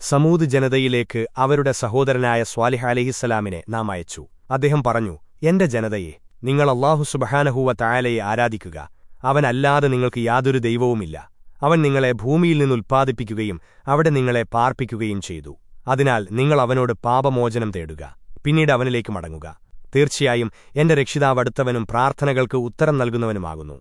സമൂത് ജനതയിലേക്ക് അവരുടെ സഹോദരനായ സ്വാലിഹ അലഹിസ്സലാമിനെ നാം അയച്ചു. അദ്ദേഹം പറഞ്ഞു എന്റെ ജനതയെ നിങ്ങൾ അള്ളാഹു സുബഹാനഹൂവ തായാലയെ ആരാധിക്കുക. അവനല്ലാതെ നിങ്ങൾക്ക് യാതൊരു ദൈവവുമില്ല. അവൻ നിങ്ങളെ ഭൂമിയിൽ നിന്നുൽപ്പാദിപ്പിക്കുകയും അവിടെ നിങ്ങളെ പാർപ്പിക്കുകയും ചെയ്തു. അതിനാൽ നിങ്ങൾ അവനോട് പാപമോചനം തേടുക. പിന്നീട് അവനിലേക്ക് മടങ്ങുക. തീർച്ചയായും എന്റെ രക്ഷിതാവ് അടുത്തവനും പ്രാർത്ഥനകൾക്ക് ഉത്തരം നൽകുന്നവനുമാകുന്നു.